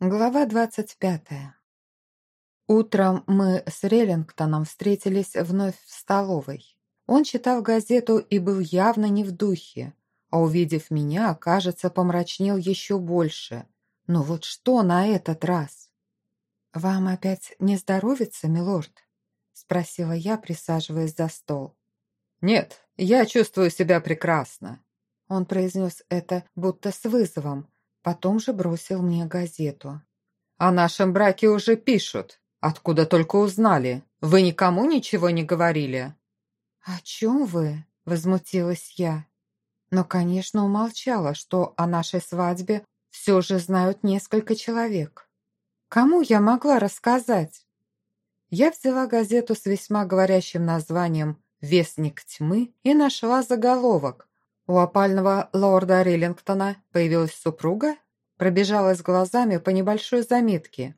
Глава двадцать пятая. Утром мы с Реллингтоном встретились вновь в столовой. Он читал газету и был явно не в духе, а увидев меня, кажется, помрачнел еще больше. Но вот что на этот раз? «Вам опять не здоровится, милорд?» – спросила я, присаживаясь за стол. «Нет, я чувствую себя прекрасно». Он произнес это будто с вызовом, Потом же бросил мне газету. «О нашем браке уже пишут. Откуда только узнали? Вы никому ничего не говорили?» «О чем вы?» – возмутилась я. Но, конечно, умолчала, что о нашей свадьбе все же знают несколько человек. Кому я могла рассказать? Я взяла газету с весьма говорящим названием «Вестник тьмы» и нашла заголовок, у опального лорда Риллингтона появилась супруга? Пробежалась глазами по небольшой заметке.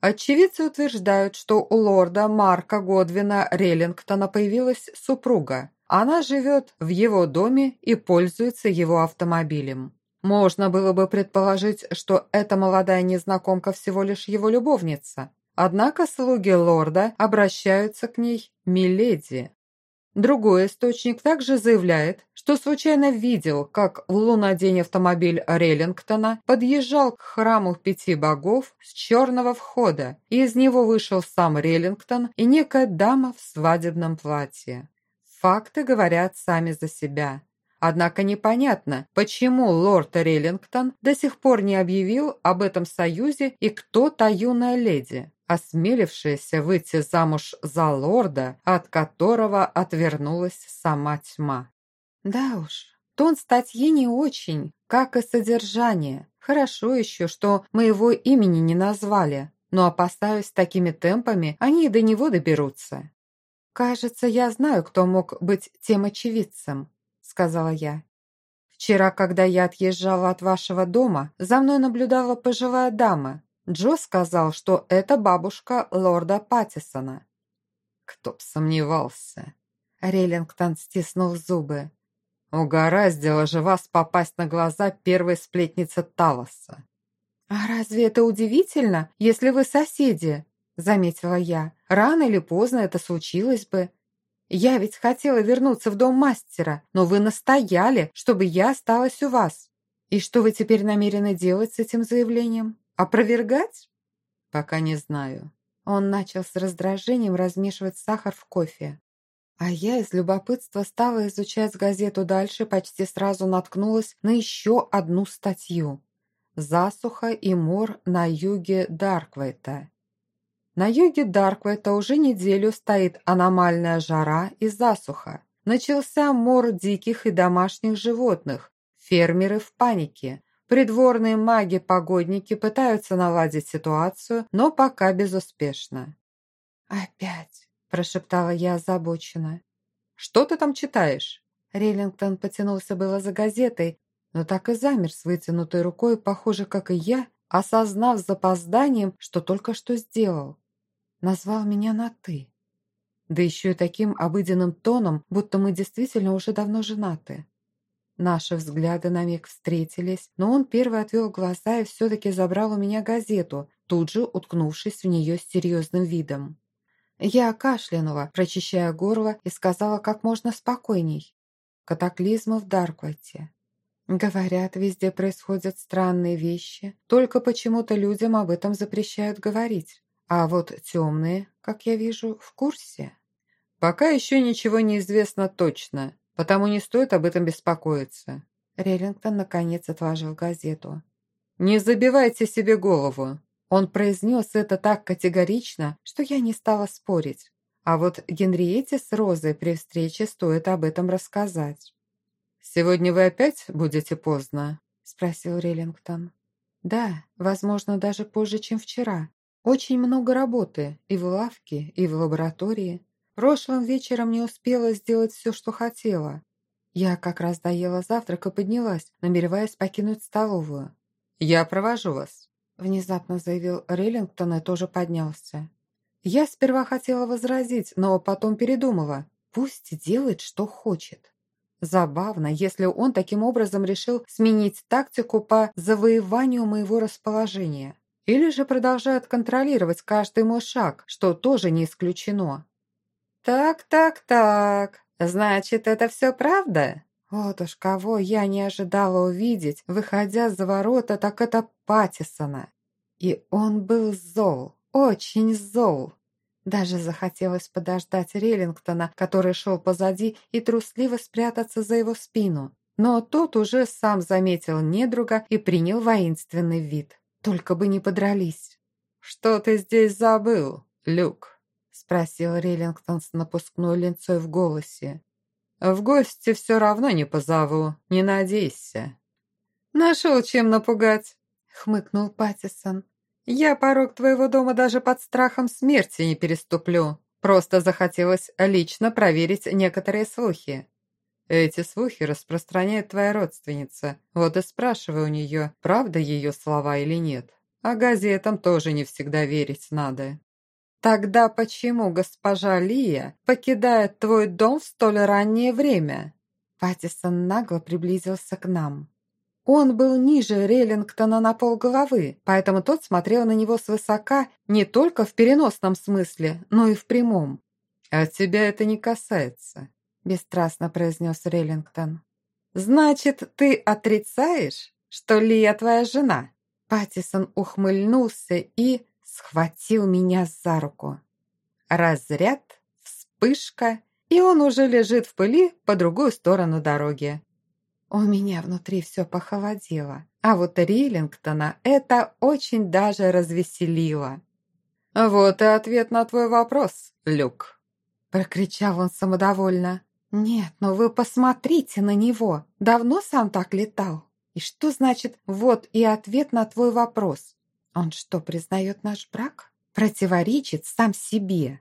Очевидцы утверждают, что у лорда Марка Годвина Реллингтона появилась супруга. Она живет в его доме и пользуется его автомобилем. Можно было бы предположить, что эта молодая незнакомка всего лишь его любовница. Однако слуги лорда обращаются к ней «миледи». Другой источник также заявляет, что случайно видел, как в лунодень автомобиль Реллингтона подъезжал к храму пяти богов с черного входа, и из него вышел сам Реллингтон и некая дама в свадебном платье. Факты говорят сами за себя. Однако непонятно, почему лорд Реллингтон до сих пор не объявил об этом союзе и кто та юная леди осмелившаяся выйти замуж за лорда, от которого отвернулась сама тьма. Да уж, тон статьи не очень, как и содержание. Хорошо еще, что мы его имени не назвали, но опасаюсь, такими темпами они и до него доберутся. «Кажется, я знаю, кто мог быть тем очевидцем», — сказала я. «Вчера, когда я отъезжала от вашего дома, за мной наблюдала пожилая дама, Джо сказал, что это бабушка лорда Паттисона. Кто б сомневался. Реллингтон стиснул зубы. Угораздило же вас попасть на глаза первой сплетницы Талоса. «А разве это удивительно, если вы соседи?» Заметила я. «Рано или поздно это случилось бы. Я ведь хотела вернуться в дом мастера, но вы настояли, чтобы я осталась у вас. И что вы теперь намерены делать с этим заявлением?» Опровергать? Пока не знаю. Он начал с раздражением размешивать сахар в кофе. А я из любопытства стала изучать газету дальше, почти сразу наткнулась на еще одну статью. «Засуха и мор на юге Дарквейта». На юге Дарквейта уже неделю стоит аномальная жара и засуха. Начался мор диких и домашних животных. Фермеры в панике. Придворные маги-погодники пытаются наладить ситуацию, но пока безуспешно. «Опять!» – прошептала я озабоченно. «Что ты там читаешь?» Реллингтон потянулся было за газетой, но так и замер с вытянутой рукой, похоже, как и я, осознав с запозданием, что только что сделал. Назвал меня на «ты». Да еще и таким обыденным тоном, будто мы действительно уже давно женаты. Наши взгляды на миг встретились, но он первый отвел глаза и все-таки забрал у меня газету, тут же уткнувшись в нее с серьезным видом. Я кашлянула, прочищая горло, и сказала как можно спокойней. Катаклизмы в Дарквайте. Говорят, везде происходят странные вещи, только почему-то людям об этом запрещают говорить. А вот темные, как я вижу, в курсе. Пока еще ничего не известно точно, потому не стоит об этом беспокоиться». Реллингтон наконец отложил газету. «Не забивайте себе голову». Он произнес это так категорично, что я не стала спорить. А вот Генриете с Розой при встрече стоит об этом рассказать. «Сегодня вы опять будете поздно?» – спросил Реллингтон. «Да, возможно, даже позже, чем вчера. Очень много работы и в лавке, и в лаборатории. Прошлым вечером не успела сделать все, что хотела. Я как раз доела завтрак и поднялась, намереваясь покинуть столовую. «Я провожу вас», – внезапно заявил Реллингтон и тоже поднялся. Я сперва хотела возразить, но потом передумала. Пусть делает, что хочет. Забавно, если он таким образом решил сменить тактику по завоеванию моего расположения. Или же продолжают контролировать каждый мой шаг, что тоже не исключено. «Так, так, так, значит, это все правда?» Вот уж кого я не ожидала увидеть, выходя за ворота, так это Паттисона. И он был зол, очень зол. Даже захотелось подождать Реллингтона, который шел позади, и трусливо спрятаться за его спину. Но тот уже сам заметил недруга и принял воинственный вид. Только бы не подрались. «Что ты здесь забыл, Люк?» спросил Реллингтон с напускной линцой в голосе. «В гости все равно не позову, не надейся». «Нашел чем напугать», — хмыкнул Паттисон. «Я порог твоего дома даже под страхом смерти не переступлю. Просто захотелось лично проверить некоторые слухи». «Эти слухи распространяет твоя родственница. Вот и спрашивай у нее, правда ее слова или нет. А газетам тоже не всегда верить надо». «Тогда почему госпожа Лия покидает твой дом в столь раннее время?» Паттисон нагло приблизился к нам. Он был ниже Реллингтона на полголовы, поэтому тот смотрел на него свысока не только в переносном смысле, но и в прямом. «А тебя это не касается», – бесстрастно произнес Реллингтон. «Значит, ты отрицаешь, что Лия твоя жена?» Паттисон ухмыльнулся и схватил меня за руку. Разряд, вспышка, и он уже лежит в пыли по другую сторону дороги. У меня внутри все похолодело, а вот Риллингтона это очень даже развеселило. «Вот и ответ на твой вопрос, Люк», – прокричал он самодовольно. «Нет, но вы посмотрите на него. Давно сам так летал? И что значит «вот и ответ на твой вопрос»? Он что, признает наш брак? Противоречит сам себе.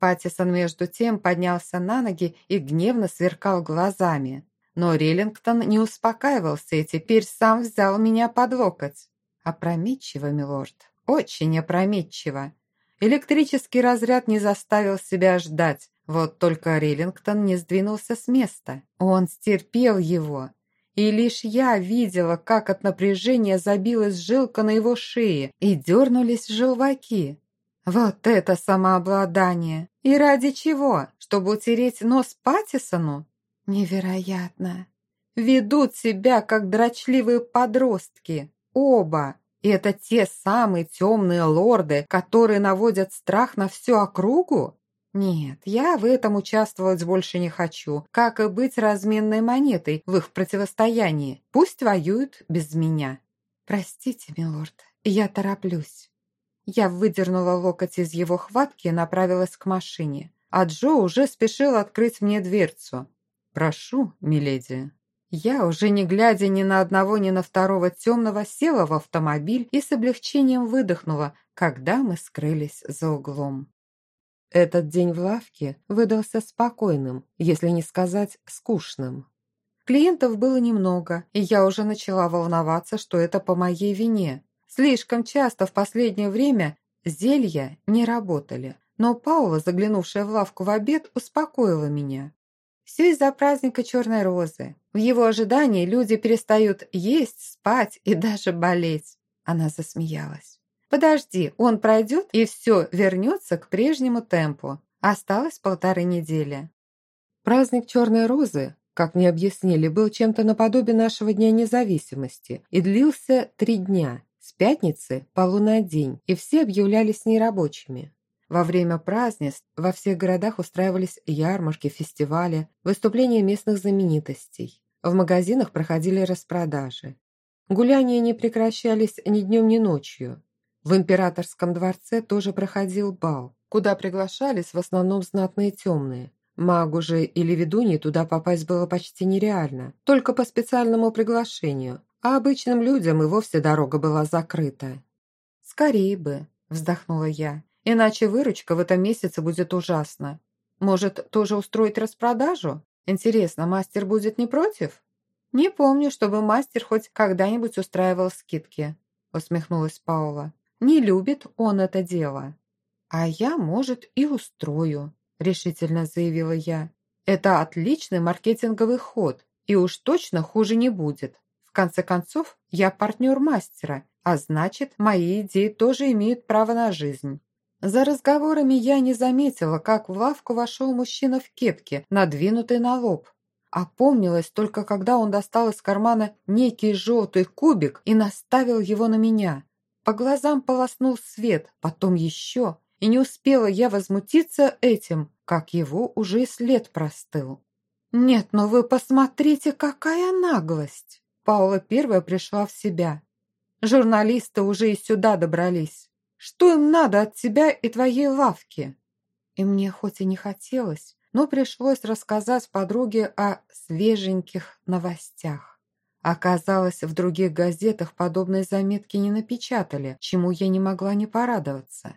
Паттисон между тем поднялся на ноги и гневно сверкал глазами. Но Риллингтон не успокаивался и теперь сам взял меня под локоть. Опрометчиво, милорд, очень опрометчиво. Электрический разряд не заставил себя ждать. Вот только Риллингтон не сдвинулся с места. Он стерпел его, и лишь я видела, как от напряжения забилась жилка на его шее и дернулись желваки. Вот это самообладание! И ради чего? Чтобы утереть нос Паттисону? Невероятно! Ведут себя, как дрочливые подростки. Оба. И это те самые темные лорды, которые наводят страх на всю округу? Нет, я в этом участвовать больше не хочу. Как и быть разменной монетой в их противостоянии. Пусть воюют без меня. Простите, милорд, я тороплюсь. Я выдернула локоть из его хватки и направилась к машине. А Джо уже спешил открыть мне дверцу. «Прошу, миледи». Я, уже не глядя ни на одного, ни на второго темного, села в автомобиль и с облегчением выдохнула, когда мы скрылись за углом. Этот день в лавке выдался спокойным, если не сказать скучным. Клиентов было немного, и я уже начала волноваться, что это по моей вине. Слишком часто в последнее время зелья не работали, но Паула, заглянувшая в лавку в обед, успокоила меня. Все из-за праздника Черной Розы. В его ожидании люди перестают есть, спать и даже болеть. Она засмеялась. Подожди, он пройдет, и все вернется к прежнему темпу. Осталось полторы недели. Праздник Черной Розы, как мне объяснили, был чем-то наподобие нашего Дня независимости и длился три дня, с пятницы по лунный день, и все объявлялись нерабочими. Во время празднеств во всех городах устраивались ярмарки, фестивали, выступления местных знаменитостей. В магазинах проходили распродажи. Гуляния не прекращались ни днем, ни ночью. В императорском дворце тоже проходил бал, куда приглашались в основном знатные темные. Магу же или ведуньи туда попасть было почти нереально, только по специальному приглашению, а обычным людям и вовсе дорога была закрыта. «Скорее бы», – вздохнула я, – «иначе выручка в этом месяце будет ужасна. Может, тоже устроить распродажу? Интересно, мастер будет не против?» «Не помню, чтобы мастер хоть когда-нибудь устраивал скидки», – усмехнулась Паула. Не любит он это дело. А я, может, и устрою, решительно заявила я. Это отличный маркетинговый ход, и уж точно хуже не будет. В конце концов, я партнер мастера, а значит, мои идеи тоже имеют право на жизнь. За разговорами я не заметила, как в лавку вошел мужчина в кепке, надвинутый на лоб. Опомнилась только когда он достал из кармана некий желтый кубик и наставил его на меня. По глазам полоснул свет, потом еще, и не успела я возмутиться этим, как его уже и след простыл. «Нет, но вы посмотрите, какая наглость!» Паула первая пришла в себя. «Журналисты уже и сюда добрались. Что им надо от тебя и твоей лавки?» И мне хоть и не хотелось, но пришлось рассказать подруге о свеженьких новостях. Оказалось, в других газетах подобные заметки не напечатали, чему я не могла не порадоваться.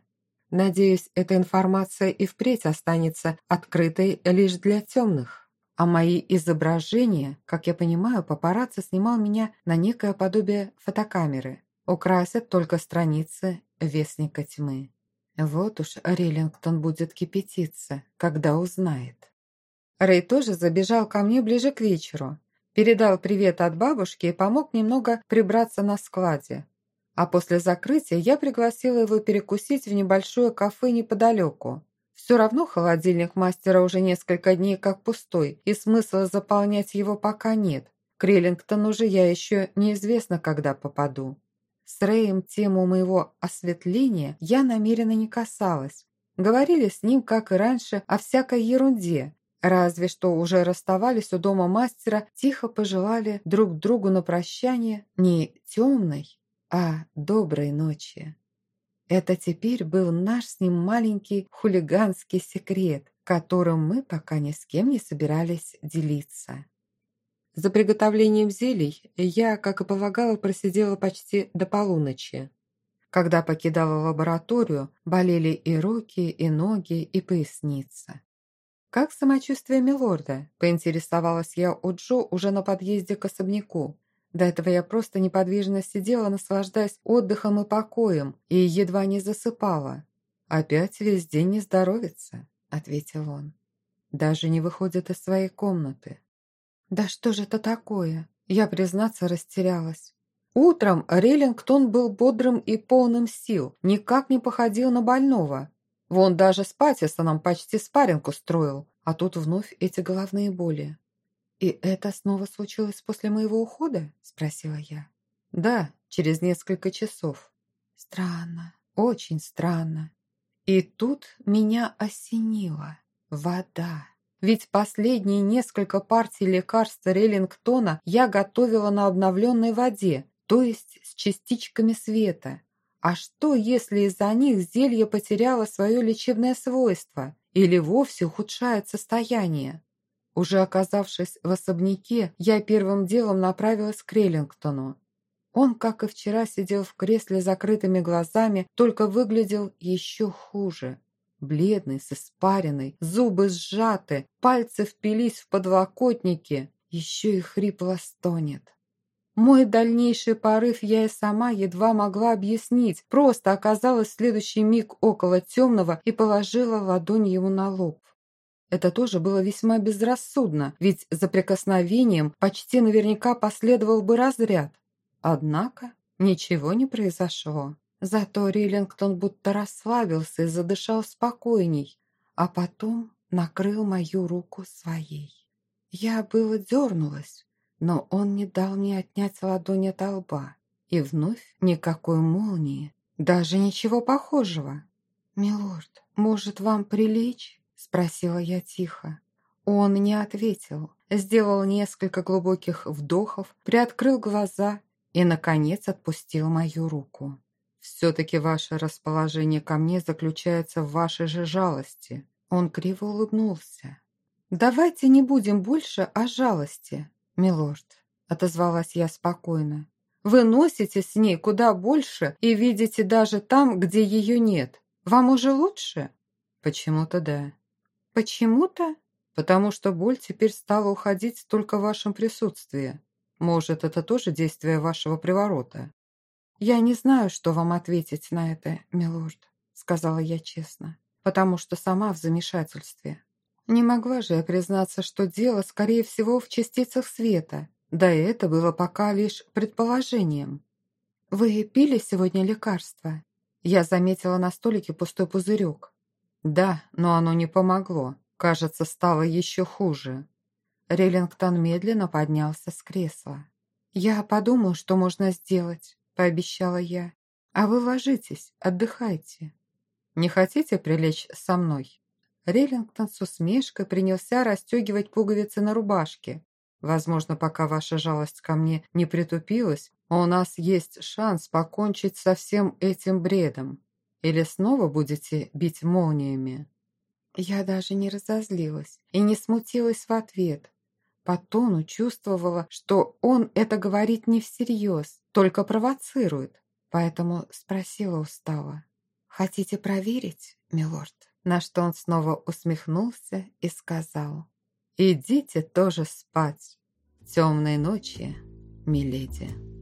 Надеюсь, эта информация и впредь останется открытой лишь для темных. А мои изображения, как я понимаю, папарацци снимал меня на некое подобие фотокамеры. Украсят только страницы Вестника Тьмы. Вот уж Риллингтон будет кипятиться, когда узнает. Рэй тоже забежал ко мне ближе к вечеру. Передал привет от бабушки и помог немного прибраться на складе. А после закрытия я пригласила его перекусить в небольшое кафе неподалеку. Все равно холодильник мастера уже несколько дней как пустой, и смысла заполнять его пока нет. К Риллингтону же я еще неизвестно, когда попаду. С Рэем тему моего осветления я намеренно не касалась. Говорили с ним, как и раньше, о всякой ерунде. Разве что уже расставались у дома мастера, тихо пожелали друг другу на прощание не темной, а доброй ночи. Это теперь был наш с ним маленький хулиганский секрет, которым мы пока ни с кем не собирались делиться. За приготовлением зелий я, как и полагала, просидела почти до полуночи. Когда покидала лабораторию, болели и руки, и ноги, и поясница. «Как самочувствие милорда?» – поинтересовалась я у Джо уже на подъезде к особняку. До этого я просто неподвижно сидела, наслаждаясь отдыхом и покоем, и едва не засыпала. «Опять весь день не здоровится», – ответил он. «Даже не выходит из своей комнаты. Да что же это такое? Я, признаться, растерялась. Утром Реллингтон был бодрым и полным сил, никак не походил на больного. Вон даже с Паттисоном почти спарринг устроил, а тут вновь эти головные боли. «И это снова случилось после моего ухода?» – спросила я. «Да, через несколько часов». «Странно, очень странно. И тут меня осенило. Вода». Ведь последние несколько партий лекарств Реллингтона я готовила на обновленной воде, то есть с частичками света. А что, если из-за них зелье потеряло свое лечебное свойство или вовсе ухудшает состояние? Уже оказавшись в особняке, я первым делом направилась к Реллингтону. Он, как и вчера, сидел в кресле закрытыми глазами, только выглядел еще хуже. Бледный, с испариной, зубы сжаты, пальцы впились в подлокотники, еще и хрипло стонет. Мой дальнейший порыв я и сама едва могла объяснить, просто оказалась в следующий миг около темного и положила ладонь ему на лоб. Это тоже было весьма безрассудно, ведь за прикосновением почти наверняка последовал бы разряд. Однако ничего не произошло. Зато Риллингтон будто расслабился и задышал спокойней, а потом накрыл мою руку своей. Я было дернулась, но он не дал мне отнять ладонь от лба. И вновь никакой молнии, даже ничего похожего. «Милорд, может, вам прилечь?» – спросила я тихо. Он не ответил, сделал несколько глубоких вдохов, приоткрыл глаза и, наконец, отпустил мою руку. Все-таки ваше расположение ко мне заключается в вашей же жалости». Он криво улыбнулся. «Давайте не будем больше о жалости, милорд», отозвалась я спокойно. «Вы носите с ней куда больше и видите даже там, где ее нет. Вам уже лучше?» «Почему-то да». «Почему-то?» «Потому что боль теперь стала уходить только в вашем присутствии. Может, это тоже действие вашего приворота?» «Я не знаю, что вам ответить на это, милорд», сказала я честно, потому что сама в замешательстве. Не могла же я признаться, что дело, скорее всего, в частицах света, да и это было пока лишь предположением. «Вы пили сегодня лекарство?» Я заметила на столике пустой пузырек. «Да, но оно не помогло. Кажется, стало еще хуже». Реллингтон медленно поднялся с кресла. «Я подумаю, что можно сделать», — пообещала я. «А вы ложитесь, отдыхайте». «Не хотите прилечь со мной?» Реллингтон с усмешкой принялся расстегивать пуговицы на рубашке. «Возможно, пока ваша жалость ко мне не притупилась, у нас есть шанс покончить со всем этим бредом. Или снова будете бить молниями?» Я даже не разозлилась и не смутилась в ответ. По тону чувствовала, что он это говорит не всерьез, только провоцирует. Поэтому спросила устало. «Хотите проверить, милорд?» На что он снова усмехнулся и сказал. «Идите тоже спать. Темной ночи, миледи».